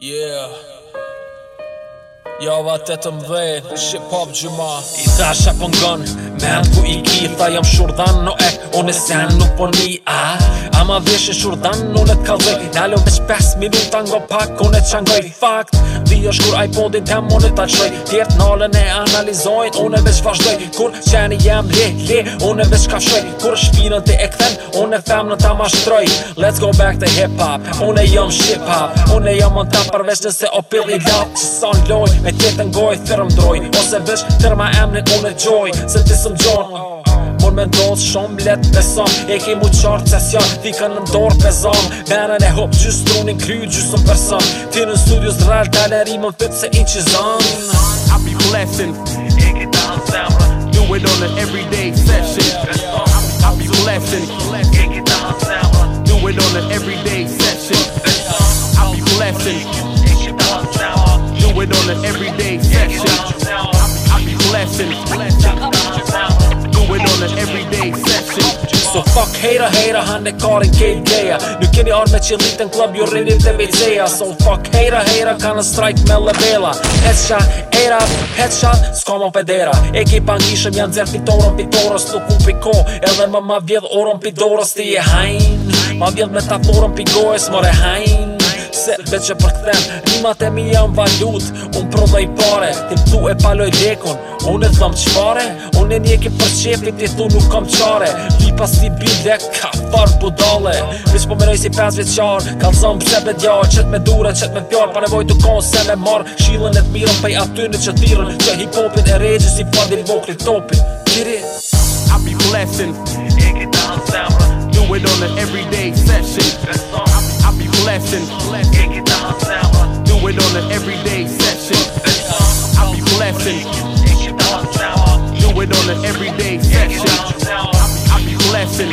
Yeah Jo, të të mdhejnë, shqip pop gjumat I thash apë po ngonë, Mend ku i ki, tha jam shurdan në ek Unë e sen nuk po një a Ama vesh e shurdan në në t'kallëve Nalo me 5 minuta ngo pak Unë e fakt Di është kur iPodin të më në të qoj Tjertë nalën e analizojnë Unë e Kur qeni jam li, le Unë e kafshoj Kur shpinën të e këthen Unë e në ta mashtroj Let's go back to hip hop Unë e jom ship hop Unë e jom në ta përveç nëse o i lap Qësë son loj Me tjetën goj, thërëm droj Ose veç, thërëma emnin unë gjoj Se ti sëm gjonë Por me ndonë shumë letë besëm E ke mu qartë që s'ja Thika në ndorë pezëm Benën e hopë gjysë tronin kryu gjysë në përsëm Ti në studios rrallë taleri më fitë se i që zëmë be blessing E ke ta në Do it on an everyday session I'll be blessing E ke ta në Do it on an everyday session I'll be blessing E ke ta në Do it on an everyday session fuck hater hater han e kore kate gaya nuk keni orme që litën klub ju rrinit të vejceja so fuck hater hater kanë në strike me levela headshot era headshot s'ko federa ekipa ngishëm janë dzer fitoron pitoros nuk un piko edhe më ma vjedh oron pidoros ti e hajn ma vjedh metaforon pigojës more hajn Se dhe që për këthem Rimat e mi janë valut Unë prodhoj pare Ti tu e paloj lekun Unë e thëmë që fare Unë e njeki për qepit Ti thu nuk kam qare vipa po si bide Ka farë budale Vish po më nëjë si 5 vjeqar Ka të zëmë pëse me Qet me dure, qet me pjarë Pa nevoj të konë se me marë Shilën e të mirën Pej aty në që tirën Që hip-hopin e regjës I fardin vokli topin Kiri I be blessing on the everyday session I be blessing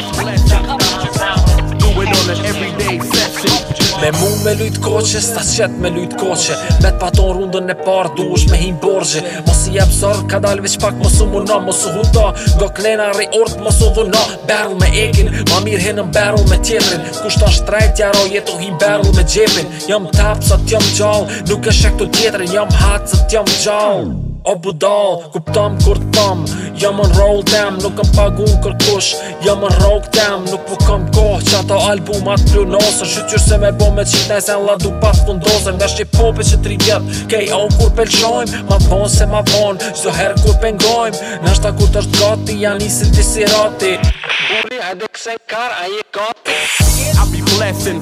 Do it on the everyday session Me mu me lujt koqe, sta qet me lujt koqe Me t'paton ton rundën e parë, du është me hin borgje Mos i absorb, ka dalë veç pak, mos u muna, mos u huta Do klena re ort, mos u dhuna Beru me ekin, ma mirë hinë në beru me tjetrin Kus ta shtrajt, ja ro jetu hin beru me gjepin Jam tap, sot t'jam gjall, nuk e shek të tjetrin Jam hat, sot t'jam gjall O budal, kuptam kur t'pam Jam on roll them, nuk kam pagu në kërkush Jam on rock them, nuk po kam kohë Që ato albumat plu nosë Shqyqyr se me bo me qitaj Sen zen ladu pa të Nga Me shqip popi që tri vjet K.O. kur pelqojm Ma vonë se ma vonë Gjdo herë kur pengojm Në shta kur t'është gati Ja i si ti si roti Buri edhe kse kar a je gati I'll be blessin'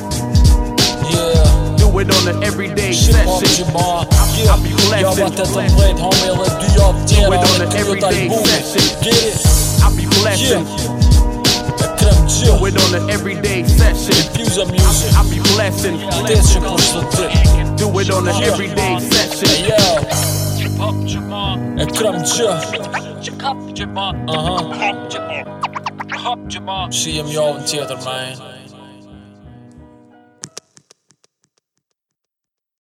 it on an everyday session. I be flexing. Jag vart ett red homie, eller du jag delar. Do it on an everyday session. Get it? I be flexing. Do it on an everyday session. Infuse music. I be blessing. Dance your Do it on an everyday session. Yeah. Ekramcı. Aha. Shiyim yolun tiyadır man.